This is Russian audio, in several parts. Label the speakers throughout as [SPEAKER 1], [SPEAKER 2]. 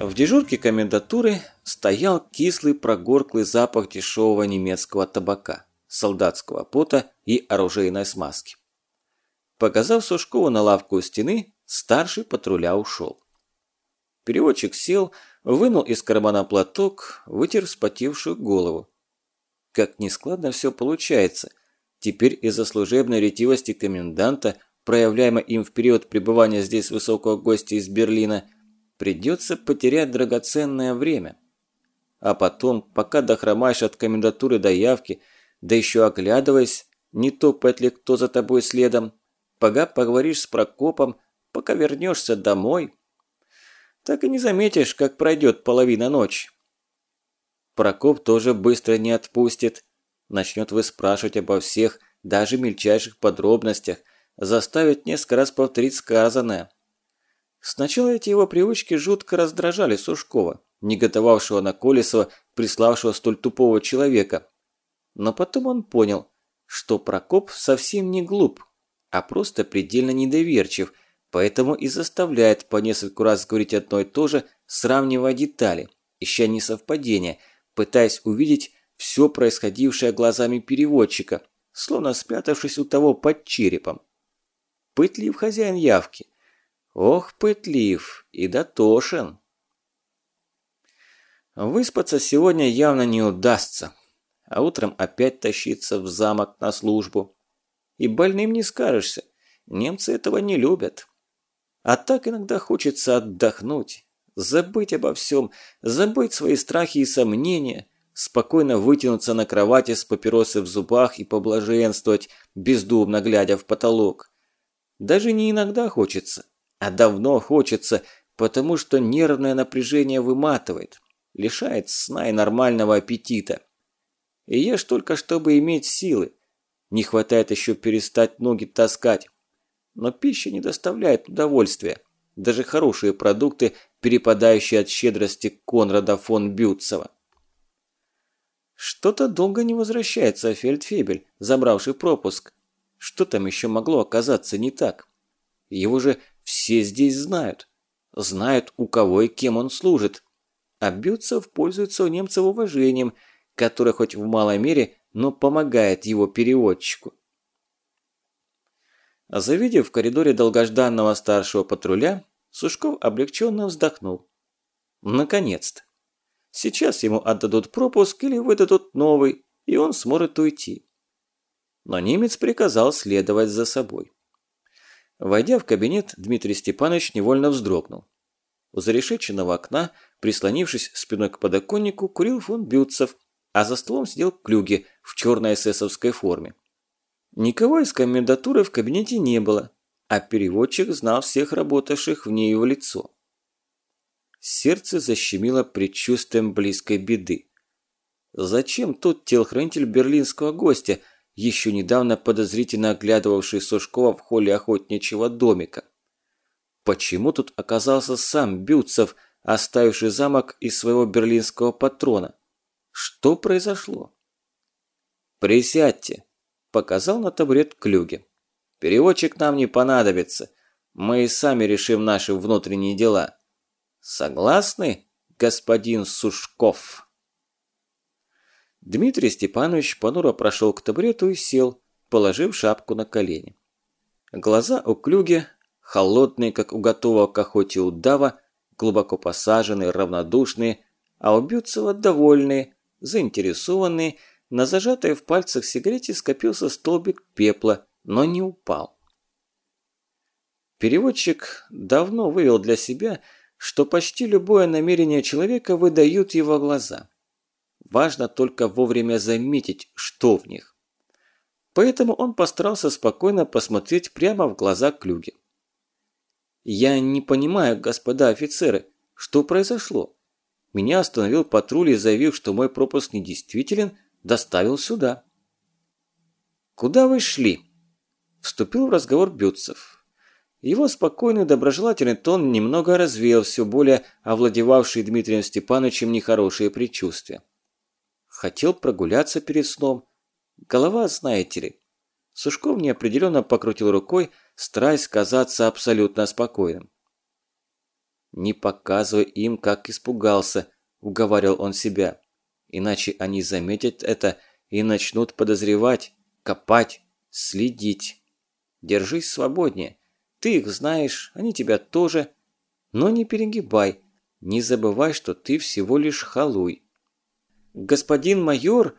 [SPEAKER 1] В дежурке комендатуры стоял кислый прогорклый запах дешевого немецкого табака, солдатского пота и оружейной смазки. Показав Сушкову на лавку у стены, старший патруля ушел. Переводчик сел, вынул из кармана платок, вытер вспотевшую голову. Как нескладно все получается. Теперь из-за служебной ретивости коменданта, проявляемой им в период пребывания здесь высокого гостя из Берлина, придется потерять драгоценное время. А потом, пока дохромаешь от комендатуры до явки, да еще оглядываясь, не топает ли кто за тобой следом, пока поговоришь с Прокопом, пока вернешься домой, так и не заметишь, как пройдет половина ночи. Прокоп тоже быстро не отпустит, начнет выспрашивать обо всех, даже мельчайших подробностях, заставит несколько раз повторить сказанное. Сначала эти его привычки жутко раздражали Сушкова, неготовавшего на Колесова, приславшего столь тупого человека. Но потом он понял, что Прокоп совсем не глуп, а просто предельно недоверчив, поэтому и заставляет по нескольку раз говорить одно и то же, сравнивая детали, ища несовпадения, пытаясь увидеть все происходившее глазами переводчика, словно спрятавшись у того под черепом. Пытлив хозяин явки. Ох, пытлив и дотошен. Выспаться сегодня явно не удастся, а утром опять тащиться в замок на службу. И больным не скажешься. Немцы этого не любят. А так иногда хочется отдохнуть, забыть обо всем, забыть свои страхи и сомнения, спокойно вытянуться на кровати с папиросой в зубах и поблаженствовать, бездумно глядя в потолок. Даже не иногда хочется, а давно хочется, потому что нервное напряжение выматывает, лишает сна и нормального аппетита. И ешь только, чтобы иметь силы, не хватает еще перестать ноги таскать. Но пища не доставляет удовольствия. Даже хорошие продукты, перепадающие от щедрости Конрада фон Бютцева. Что-то долго не возвращается Фельдфебель, забравший пропуск. Что там еще могло оказаться не так? Его же все здесь знают. Знают, у кого и кем он служит. А Бютцев пользуется у немцев уважением, которое хоть в малой мере но помогает его переводчику. Завидев в коридоре долгожданного старшего патруля, Сушков облегченно вздохнул. Наконец-то. Сейчас ему отдадут пропуск или выдадут новый, и он сможет уйти. Но немец приказал следовать за собой. Войдя в кабинет, Дмитрий Степанович невольно вздрогнул. У зарешеченного окна, прислонившись спиной к подоконнику, курил фон Бютцев – а за столом сидел Клюги в черной эсэсовской форме. Никого из комендатуры в кабинете не было, а переводчик знал всех работавших в ней в лицо. Сердце защемило предчувствием близкой беды. Зачем тот телохранитель берлинского гостя, еще недавно подозрительно оглядывавший Сушкова в холле охотничьего домика? Почему тут оказался сам Бютцев, оставивший замок из своего берлинского патрона? Что произошло? «Присядьте», – показал на табурет Клюге. «Переводчик нам не понадобится. Мы и сами решим наши внутренние дела. Согласны, господин Сушков?» Дмитрий Степанович понуро прошел к табурету и сел, положив шапку на колени. Глаза у Клюги, холодные, как у готового к охоте удава, глубоко посаженные, равнодушные, а у Бютцева довольные, заинтересованный, на зажатой в пальцах сигарете скопился столбик пепла, но не упал. Переводчик давно вывел для себя, что почти любое намерение человека выдают его глаза. Важно только вовремя заметить, что в них. Поэтому он постарался спокойно посмотреть прямо в глаза Клюге. «Я не понимаю, господа офицеры, что произошло?» Меня остановил патруль и, заявив, что мой пропуск недействителен, доставил сюда. «Куда вы шли?» Вступил в разговор Бютцев. Его спокойный доброжелательный тон немного развеял все более овладевавшие Дмитрием Степановичем нехорошие предчувствия. Хотел прогуляться перед сном. Голова, знаете ли. Сушков неопределенно покрутил рукой, стараясь казаться абсолютно спокойным. Не показывай им, как испугался, уговаривал он себя. Иначе они заметят это и начнут подозревать, копать, следить. Держись свободнее. Ты их знаешь, они тебя тоже. Но не перегибай. Не забывай, что ты всего лишь халуй. Господин майор...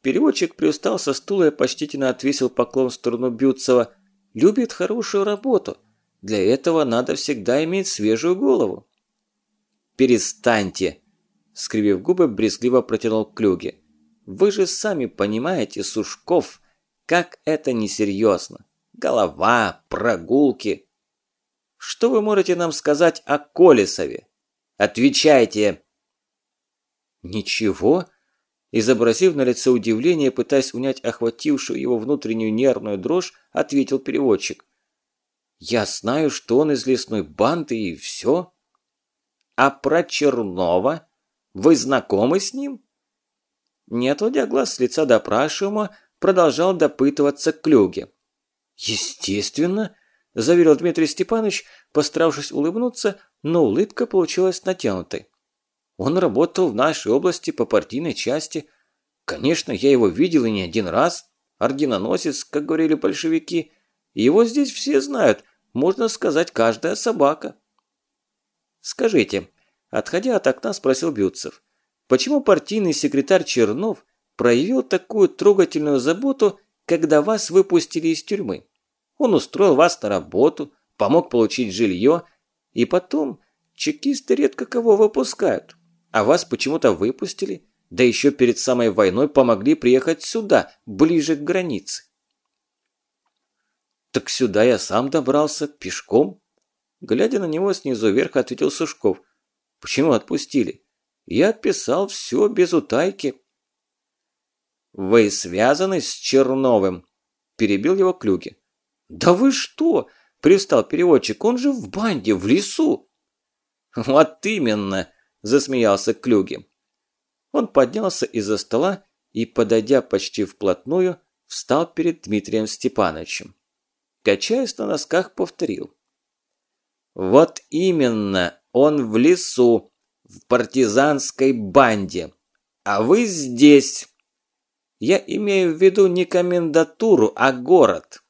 [SPEAKER 1] Переводчик приустал со стула и почтительно отвесил поклон в сторону Бютцева. Любит хорошую работу. Для этого надо всегда иметь свежую голову. «Перестаньте!» – скривив губы, брезгливо протянул Клюге. «Вы же сами понимаете, Сушков, как это несерьезно. Голова, прогулки. Что вы можете нам сказать о Колесове? Отвечайте!» «Ничего?» Изобразив на лице удивление, пытаясь унять охватившую его внутреннюю нервную дрожь, ответил переводчик. «Я знаю, что он из лесной банды и все». «А про Чернова? Вы знакомы с ним?» Не отводя глаз с лица допрашиваемого, продолжал допытываться Клюге. «Естественно», – заверил Дмитрий Степанович, постаравшись улыбнуться, но улыбка получилась натянутой. Он работал в нашей области по партийной части. Конечно, я его видел и не один раз. Орденоносец, как говорили большевики. Его здесь все знают, можно сказать, каждая собака. Скажите, отходя от окна, спросил Бютцев, почему партийный секретарь Чернов проявил такую трогательную заботу, когда вас выпустили из тюрьмы? Он устроил вас на работу, помог получить жилье, и потом чекисты редко кого выпускают а вас почему-то выпустили, да еще перед самой войной помогли приехать сюда, ближе к границе. Так сюда я сам добрался, пешком. Глядя на него снизу вверх, ответил Сушков. Почему отпустили? Я отписал все без утайки. Вы связаны с Черновым? Перебил его Клюги. Да вы что? Привстал переводчик, он же в банде, в лесу. Вот именно, засмеялся Клюги. Он поднялся из-за стола и, подойдя почти вплотную, встал перед Дмитрием Степановичем. Качаясь на носках, повторил. «Вот именно, он в лесу, в партизанской банде, а вы здесь. Я имею в виду не комендатуру, а город.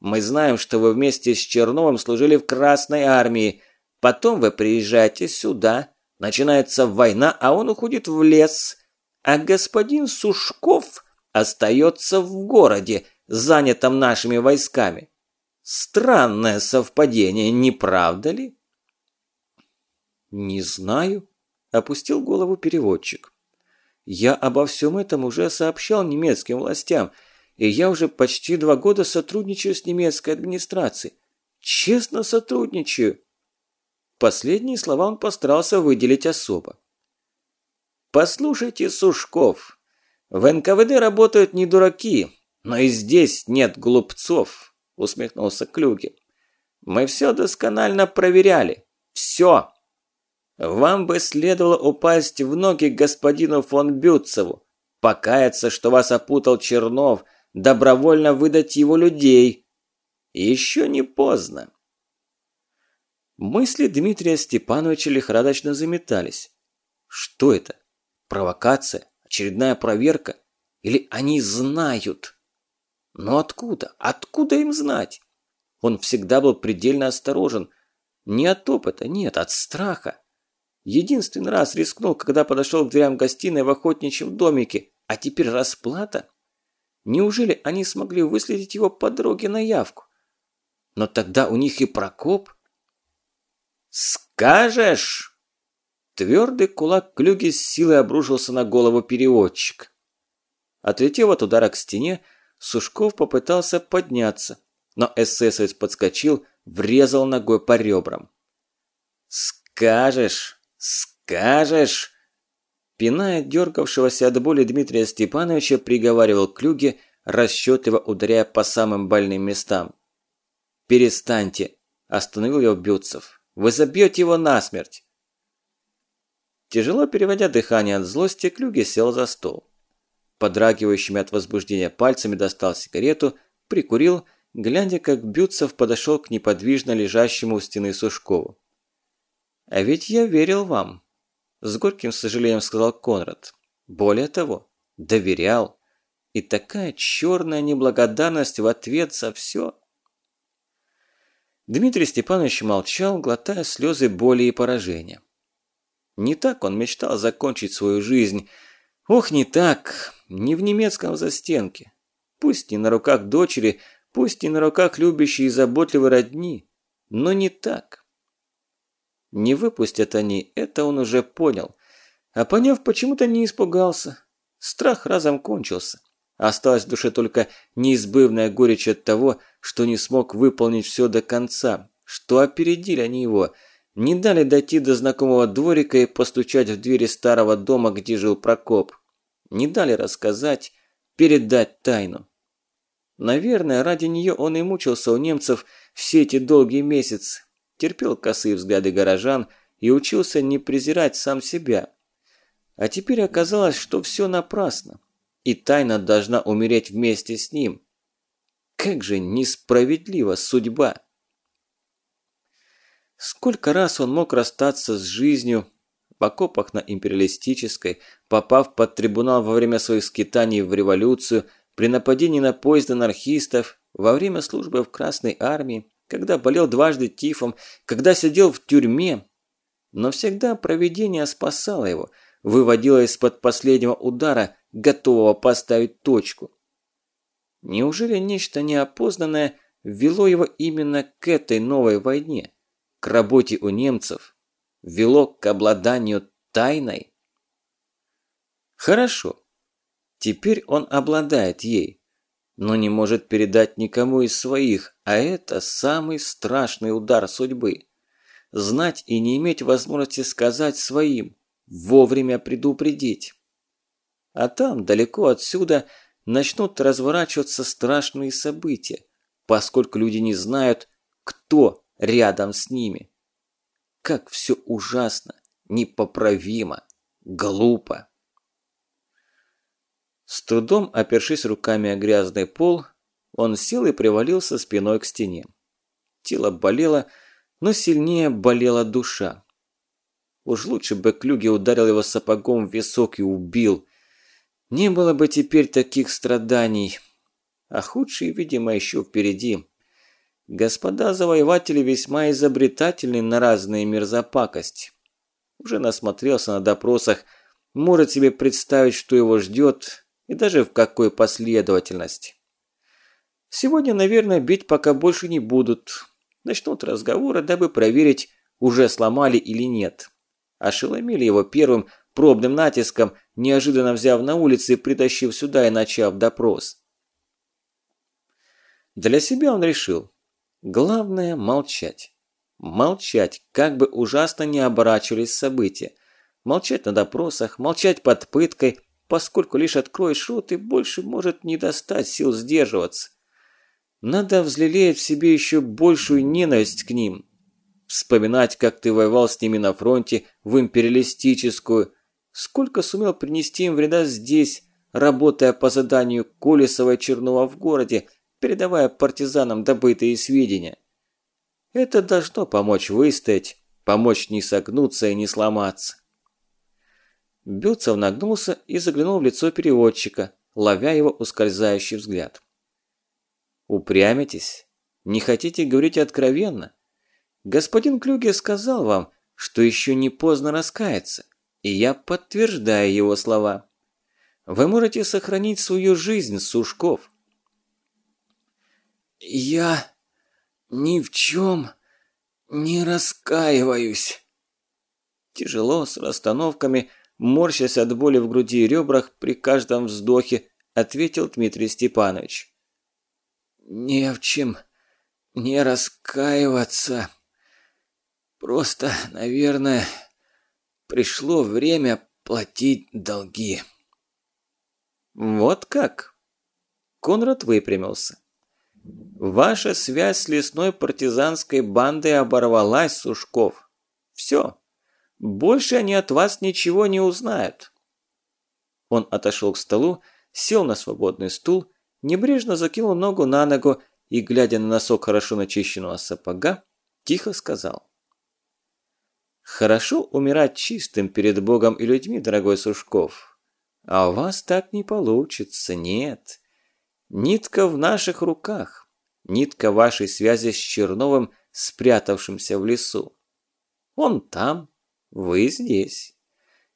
[SPEAKER 1] Мы знаем, что вы вместе с Черновым служили в Красной армии, потом вы приезжаете сюда, Начинается война, а он уходит в лес. А господин Сушков остается в городе, занятом нашими войсками. Странное совпадение, не правда ли? Не знаю, опустил голову переводчик. Я обо всем этом уже сообщал немецким властям, и я уже почти два года сотрудничаю с немецкой администрацией. Честно сотрудничаю. Последние слова он постарался выделить особо. «Послушайте, Сушков, в НКВД работают не дураки, но и здесь нет глупцов», – усмехнулся Клюги. «Мы все досконально проверяли. Все. Вам бы следовало упасть в ноги господину фон Бютцеву, покаяться, что вас опутал Чернов, добровольно выдать его людей. Еще не поздно. Мысли Дмитрия Степановича лихорадочно заметались. Что это? Провокация? Очередная проверка? Или они знают? Но откуда? Откуда им знать? Он всегда был предельно осторожен. Не от опыта, нет, от страха. Единственный раз рискнул, когда подошел к дверям гостиной в охотничьем домике, а теперь расплата? Неужели они смогли выследить его по дороге на явку? Но тогда у них и Прокоп... «Скажешь!» Твердый кулак Клюги с силой обрушился на голову переводчик. Отлетев от удара к стене, Сушков попытался подняться, но эсэсовец подскочил, врезал ногой по ребрам. «Скажешь! Скажешь!» Пиная дергавшегося от боли Дмитрия Степановича, приговаривал Клюге, расчетливо ударяя по самым больным местам. «Перестаньте!» – остановил его Бютцев. Вы забьете его насмерть!» Тяжело переводя дыхание от злости, Клюги сел за стол. Подрагивающими от возбуждения пальцами достал сигарету, прикурил, глядя, как Бютцев подошел к неподвижно лежащему у стены Сушкову. А ведь я верил вам, с горьким сожалением сказал Конрад. Более того, доверял. И такая черная неблагодарность в ответ за все. Дмитрий Степанович молчал, глотая слезы боли и поражения. Не так он мечтал закончить свою жизнь. Ох, не так, не в немецком застенке. Пусть не на руках дочери, пусть не на руках любящей и заботливой родни, но не так. Не выпустят они, это он уже понял. А поняв, почему-то не испугался. Страх разом кончился. Осталась в душе только неизбывная горечь от того, что не смог выполнить все до конца, что опередили они его, не дали дойти до знакомого дворика и постучать в двери старого дома, где жил Прокоп. Не дали рассказать, передать тайну. Наверное, ради нее он и мучился у немцев все эти долгие месяцы, терпел косые взгляды горожан и учился не презирать сам себя. А теперь оказалось, что все напрасно, и тайна должна умереть вместе с ним. Как же несправедлива судьба! Сколько раз он мог расстаться с жизнью в окопах на империалистической, попав под трибунал во время своих скитаний в революцию, при нападении на поезд анархистов, во время службы в Красной Армии, когда болел дважды тифом, когда сидел в тюрьме. Но всегда провидение спасало его, выводило из-под последнего удара, готового поставить точку. Неужели нечто неопознанное ввело его именно к этой новой войне, к работе у немцев, вело к обладанию тайной? Хорошо, теперь он обладает ей но не может передать никому из своих, а это самый страшный удар судьбы. Знать и не иметь возможности сказать своим, вовремя предупредить. А там, далеко отсюда, начнут разворачиваться страшные события, поскольку люди не знают, кто рядом с ними. Как все ужасно, непоправимо, глупо. С трудом опершись руками о грязный пол, он сел и привалился спиной к стене. Тело болело, но сильнее болела душа. Уж лучше бы Клюги ударил его сапогом в висок и убил. Не было бы теперь таких страданий. А худшие, видимо, еще впереди. Господа завоеватели весьма изобретательны на разные мерзопакости. Уже насмотрелся на допросах, может себе представить, что его ждет, и даже в какой последовательности. Сегодня, наверное, бить пока больше не будут. Начнут разговоры, дабы проверить, уже сломали или нет. Ошеломили его первым пробным натиском, неожиданно взяв на улице и притащив сюда и начав допрос. Для себя он решил. Главное – молчать. Молчать, как бы ужасно не оборачивались события. Молчать на допросах, молчать под пыткой – поскольку лишь откроешь рот и больше может не достать сил сдерживаться. Надо взлелеять в себе еще большую ненависть к ним. Вспоминать, как ты воевал с ними на фронте в империалистическую, сколько сумел принести им вреда здесь, работая по заданию Колесова и Чернова в городе, передавая партизанам добытые сведения. Это должно помочь выстоять, помочь не согнуться и не сломаться. Бютцев нагнулся и заглянул в лицо переводчика, ловя его ускользающий взгляд. «Упрямитесь? Не хотите говорить откровенно? Господин Клюге сказал вам, что еще не поздно раскаяться, и я подтверждаю его слова. Вы можете сохранить свою жизнь, Сушков».
[SPEAKER 2] «Я ни в чем не раскаиваюсь».
[SPEAKER 1] Тяжело, с расстановками, морщась от боли в груди и ребрах при каждом вздохе, ответил Дмитрий Степанович.
[SPEAKER 2] «Не в чем не раскаиваться. Просто, наверное, пришло время платить долги».
[SPEAKER 1] «Вот как?» Конрад выпрямился. «Ваша связь с лесной партизанской бандой оборвалась, Сушков. Все, больше они от вас ничего не узнают». Он отошел к столу, сел на свободный стул, небрежно закинул ногу на ногу и, глядя на носок хорошо начищенного сапога, тихо сказал. Хорошо умирать чистым перед Богом и людьми, дорогой Сушков. А у вас так не получится, нет. Нитка в наших руках. Нитка вашей связи с Черновым, спрятавшимся в лесу. Он там, вы здесь.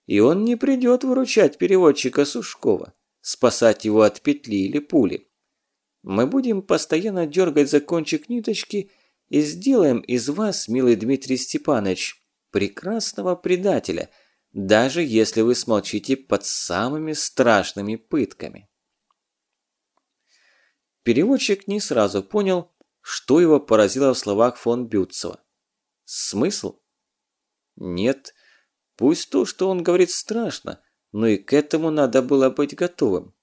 [SPEAKER 1] И он не придет выручать переводчика Сушкова, спасать его от петли или пули. Мы будем постоянно дергать за кончик ниточки и сделаем из вас, милый Дмитрий Степанович, прекрасного предателя, даже если вы смолчите под самыми страшными пытками. Переводчик не сразу понял, что его поразило в словах фон Бютцева. Смысл? Нет, пусть то, что он говорит, страшно, но и к этому надо было быть готовым.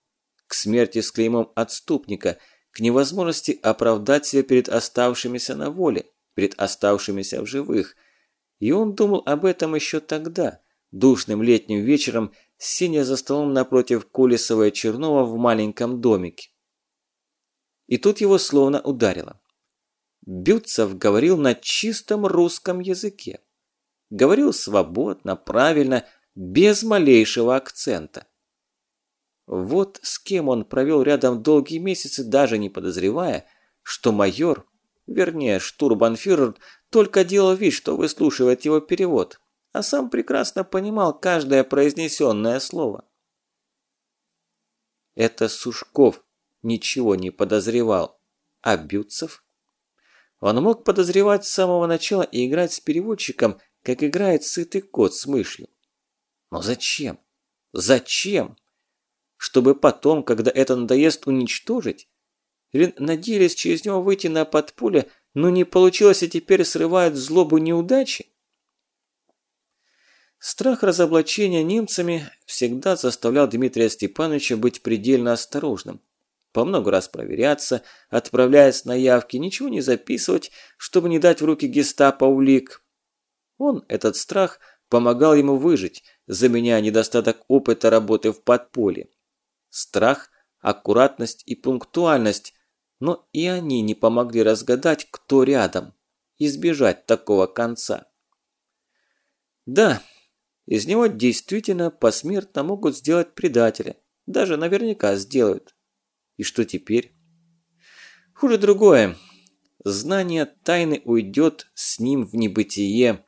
[SPEAKER 1] К смерти с клеймом отступника, к невозможности оправдать себя перед оставшимися на воле, перед оставшимися в живых. И он думал об этом еще тогда, душным летним вечером, сидя за столом напротив Колесова и Чернова в маленьком домике. И тут его словно ударило. Бютцев говорил на чистом русском языке. Говорил свободно, правильно, без малейшего акцента. Вот с кем он провел рядом долгие месяцы, даже не подозревая, что майор, вернее штурбанфюрер, только делал вид, что выслушивает его перевод, а сам прекрасно понимал каждое произнесенное слово. Это Сушков ничего не подозревал, а Бютцев? Он мог подозревать с самого начала и играть с переводчиком, как играет сытый кот с мышью. Но зачем? Зачем? Чтобы потом, когда это надоест, уничтожить? Или надеялись через него выйти на подполье, но не получилось и теперь срывают злобу неудачи? Страх разоблачения немцами всегда заставлял Дмитрия Степановича быть предельно осторожным. По много раз проверяться, отправляясь на явки, ничего не записывать, чтобы не дать в руки гестапо улик. Он, этот страх, помогал ему выжить, заменяя недостаток опыта работы в подполье. Страх, аккуратность и пунктуальность, но и они не помогли разгадать, кто рядом, избежать такого конца. Да, из него действительно посмертно могут сделать предателя, даже наверняка сделают. И что теперь? Хуже другое. Знание тайны уйдет с ним в небытие.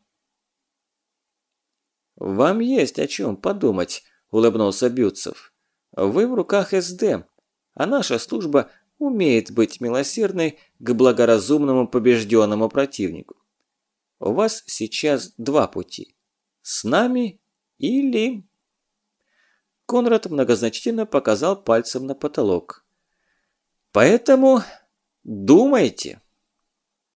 [SPEAKER 1] «Вам есть о чем подумать», – улыбнулся Бютцев. Вы в руках СД, а наша служба умеет быть милосердной к благоразумному побежденному противнику. У вас сейчас два пути. С нами или... Конрад многозначительно показал пальцем на потолок. Поэтому думайте.